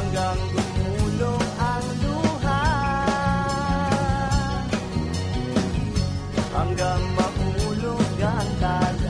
hanggang gumulong ang luha. Hanggang mahulog ang tala.